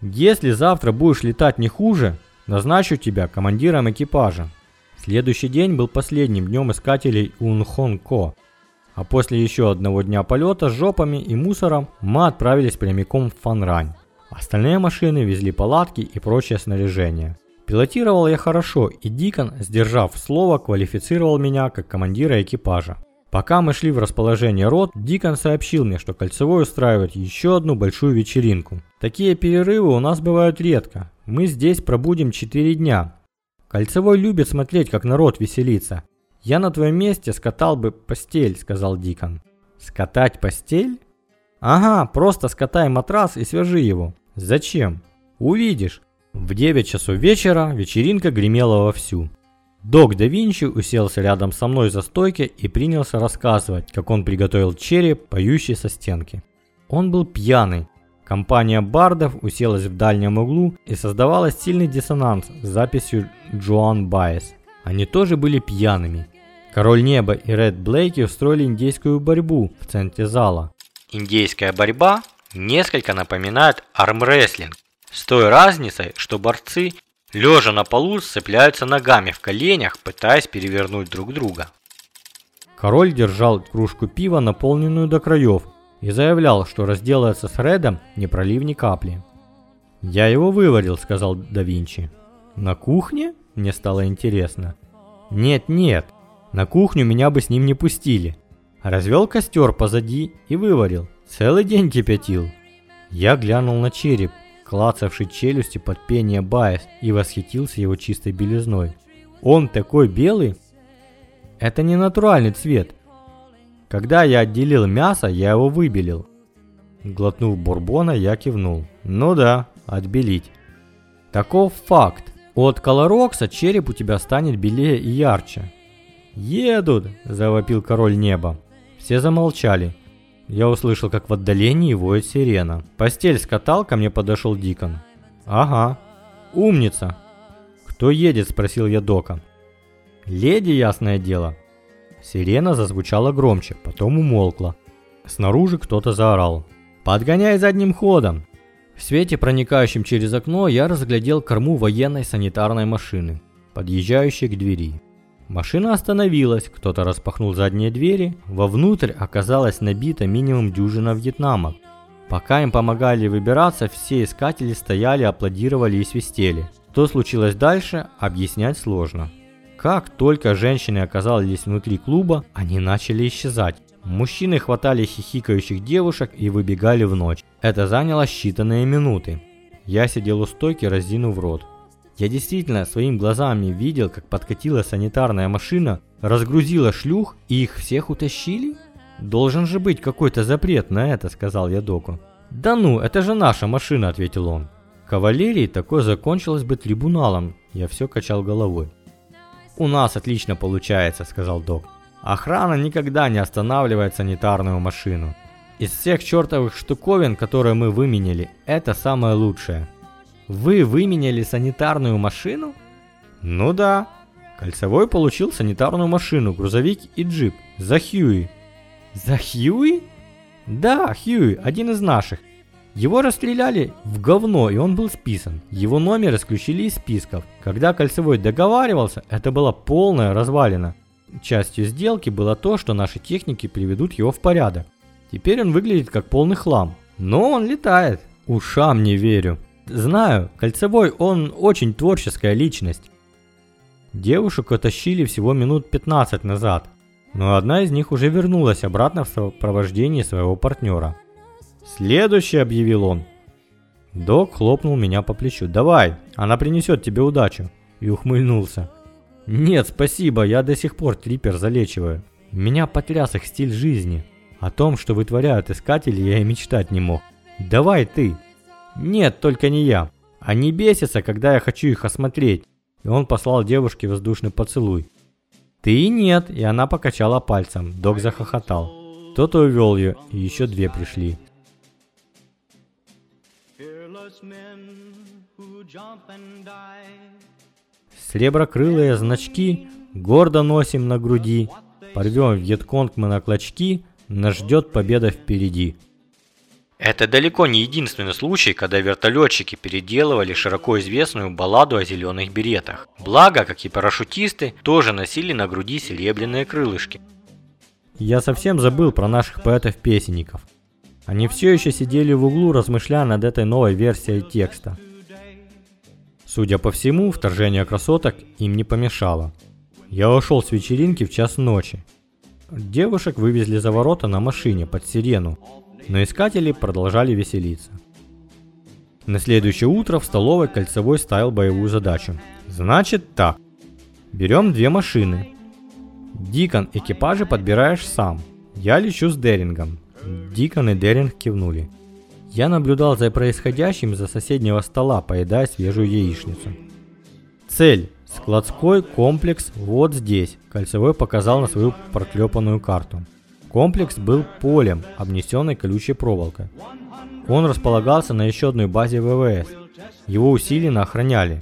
Если завтра будешь летать не хуже, назначу тебя командиром экипажа». Следующий день был последним днем искателей Унхон-Ко. А после еще одного дня полета с жопами и мусором мы отправились прямиком в Фанрань. Остальные машины везли палатки и прочее снаряжение. Пилотировал я хорошо, и Дикон, сдержав слово, квалифицировал меня как командира экипажа. Пока мы шли в расположение рот, Дикон сообщил мне, что Кольцевой устраивает еще одну большую вечеринку. Такие перерывы у нас бывают редко. Мы здесь пробудем 4 дня. Кольцевой любит смотреть, как народ веселится. Я на твоем месте скатал бы постель, сказал Дикон. Скатать постель? Ага, просто скатай матрас и свяжи его. Зачем? Увидишь. В 9 часов вечера вечеринка гремела вовсю. Док да Винчи уселся рядом со мной за стойкой и принялся рассказывать, как он приготовил череп, поющий со стенки. Он был пьяный. Компания бардов уселась в дальнем углу и создавалась сильный диссонанс с записью Джоан Байес. Они тоже были пьяными. Король Неба и Ред Блейки устроили индейскую борьбу в центре зала. Индейская борьба несколько напоминает армрестлинг, с той разницей, что борцы лежа на полу, сцепляются ногами в коленях, пытаясь перевернуть друг друга. Король держал кружку пива, наполненную до краев, и заявлял, что разделается с Редом, не пролив ни капли. «Я его выварил», — сказал да Винчи. «На кухне?» — мне стало интересно. «Нет-нет, на кухню меня бы с ним не пустили. Развел костер позади и выварил. Целый день кипятил». Я глянул на череп. Клацавший челюсти под пение Байес и восхитился его чистой белизной. Он такой белый? Это не натуральный цвет. Когда я отделил мясо, я его выбелил. Глотнув бурбона, я кивнул. Ну да, отбелить. Таков факт. От колорокса череп у тебя станет белее и ярче. «Едут!» – завопил король неба. Все замолчали. Я услышал, как в отдалении воет сирена. Постель скатал, ко мне подошел Дикон. «Ага. Умница!» «Кто едет?» – спросил я Дока. «Леди, ясное дело». Сирена зазвучала громче, потом умолкла. Снаружи кто-то заорал. «Подгоняй задним ходом!» В свете, проникающем через окно, я разглядел корму военной санитарной машины, подъезжающей к двери. Машина остановилась, кто-то распахнул задние двери, вовнутрь оказалась набита минимум дюжина вьетнамок. Пока им помогали выбираться, все искатели стояли, аплодировали и свистели. Что случилось дальше, объяснять сложно. Как только женщины оказались внутри клуба, они начали исчезать. Мужчины хватали хихикающих девушек и выбегали в ночь. Это заняло считанные минуты. Я сидел у стойки, разинув рот. Я действительно своими глазами видел, как подкатила санитарная машина, разгрузила шлюх и их всех утащили? Должен же быть какой-то запрет на это, сказал я доку. Да ну, это же наша машина, ответил он. Кавалерии такое закончилось бы трибуналом. Я все качал головой. У нас отлично получается, сказал док. Охрана никогда не останавливает санитарную машину. Из всех чертовых штуковин, которые мы выменили, это самое лучшее. Вы выменяли санитарную машину? Ну да. Кольцевой получил санитарную машину, грузовик и джип. За Хьюи. За Хьюи? Да, Хьюи, один из наших. Его расстреляли в говно, и он был списан. Его номер исключили из списков. Когда Кольцевой договаривался, это была полная развалина. Частью сделки было то, что наши техники приведут его в порядок. Теперь он выглядит как полный хлам. Но он летает. Ушам не верю. Знаю, Кольцевой он очень творческая личность. Девушек оттащили всего минут 15 назад. Но одна из них уже вернулась обратно в сопровождении своего партнера. «Следующий», — объявил он. Док хлопнул меня по плечу. «Давай, она принесет тебе удачу». И ухмыльнулся. Нет, спасибо, я до сих пор трипер залечиваю. Меня потряс их стиль жизни. О том, что вытворяют искатели, я и мечтать не мог. Давай ты. Нет, только не я. Они бесятся, когда я хочу их осмотреть. И он послал девушке воздушный поцелуй. Ты нет, и она покачала пальцем. Док захохотал. Кто-то увел ее, и еще две пришли. Среброкрылые значки гордо носим на груди, порвем Вьетконг мы на клочки, нас ждет победа впереди. Это далеко не единственный случай, когда вертолетчики переделывали широко известную балладу о зеленых беретах. Благо, как и парашютисты, тоже носили на груди серебряные крылышки. Я совсем забыл про наших поэтов-песенников. Они все еще сидели в углу, размышляя над этой новой версией текста. Судя по всему, вторжение красоток им не помешало. Я ушел с вечеринки в час ночи. Девушек вывезли за ворота на машине под сирену, но искатели продолжали веселиться. На следующее утро в столовой Кольцевой ставил боевую задачу. Значит так. Берем две машины. Дикон экипажи подбираешь сам. Я лечу с Дерингом. Дикон и Деринг кивнули. Я наблюдал за происходящим за соседнего стола, поедая свежую яичницу. Цель. Складской комплекс вот здесь. Кольцевой показал на свою проклепанную карту. Комплекс был полем, обнесенной колючей проволокой. Он располагался на еще одной базе ВВС. Его усиленно охраняли.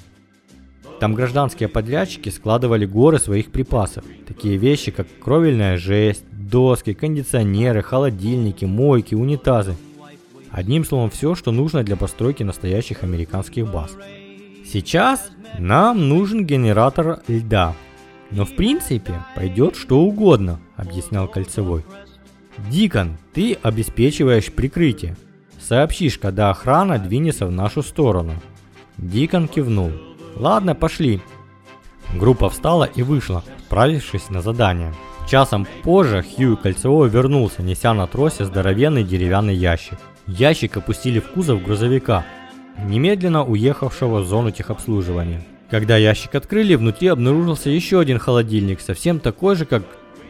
Там гражданские подрядчики складывали горы своих припасов. Такие вещи, как кровельная жесть, доски, кондиционеры, холодильники, мойки, унитазы – Одним словом, все, что нужно для постройки настоящих американских баз. Сейчас нам нужен генератор льда. Но в принципе пойдет что угодно, объяснял Кольцевой. Дикон, ты обеспечиваешь прикрытие. Сообщишь, когда охрана двинется в нашу сторону. Дикон кивнул. Ладно, пошли. Группа встала и вышла, отправившись на задание. Часом позже Хью Кольцевой вернулся, неся на тросе здоровенный деревянный ящик. Ящик опустили в кузов грузовика. немедленно уехавшего в зону техобслуживания. Когда ящик открыли, внутри обнаружился еще один холодильник, совсем такой же, как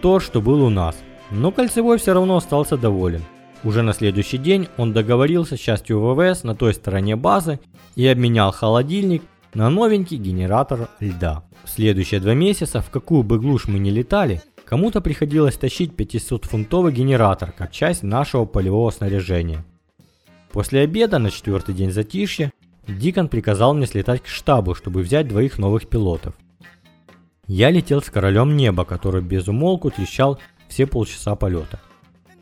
тот, что был у нас. Но Кольцевой все равно остался доволен. Уже на следующий день он договорился с частью ВВС на той стороне базы и обменял холодильник на новенький генератор льда. В следующие два месяца, в какую бы глушь мы ни летали, кому-то приходилось тащить 500-фунтовый генератор как часть нашего полевого снаряжения. После обеда на четвертый день затишья Дикон приказал мне слетать к штабу, чтобы взять двоих новых пилотов. Я летел с королем неба, который без умолку трещал все полчаса полета.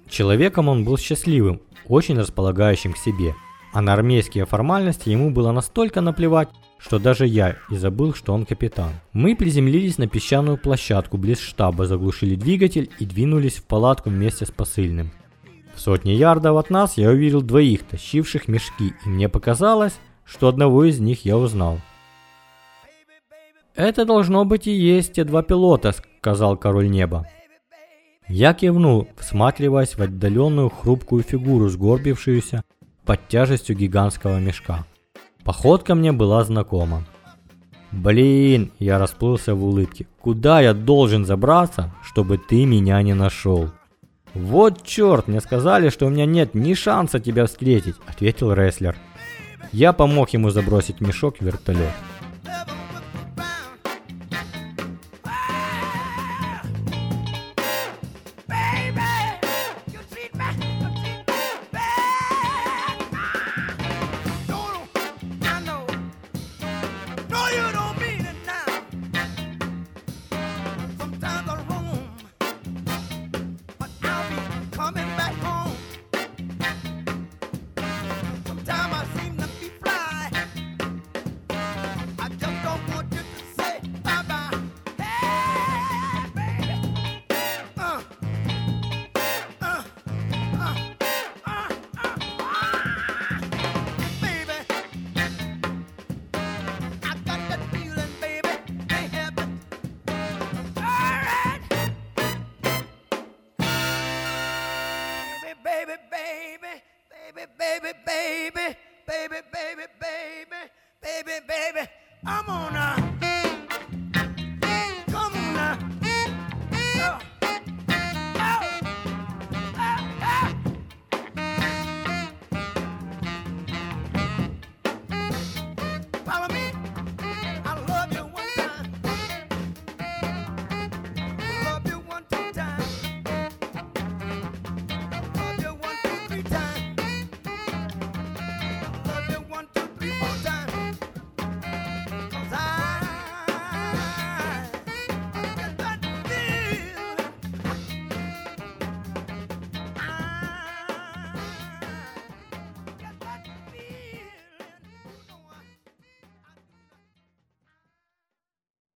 Человеком он был счастливым, очень располагающим к себе, а на армейские формальности ему было настолько наплевать, что даже я и забыл, что он капитан. Мы приземлились на песчаную площадку близ штаба, заглушили двигатель и двинулись в палатку вместе с посыльным. В сотне ярдов от нас я увидел двоих, тащивших мешки, и мне показалось, что одного из них я узнал. «Это должно быть и есть те два пилота», — сказал король неба. Я кивнул, всматриваясь в отдаленную хрупкую фигуру, сгорбившуюся под тяжестью гигантского мешка. Походка мне была знакома. Блин, я расплылся в улыбке. Куда я должен забраться, чтобы ты меня не нашел? Вот черт, мне сказали, что у меня нет ни шанса тебя встретить, ответил рестлер. Я помог ему забросить мешок в вертолет.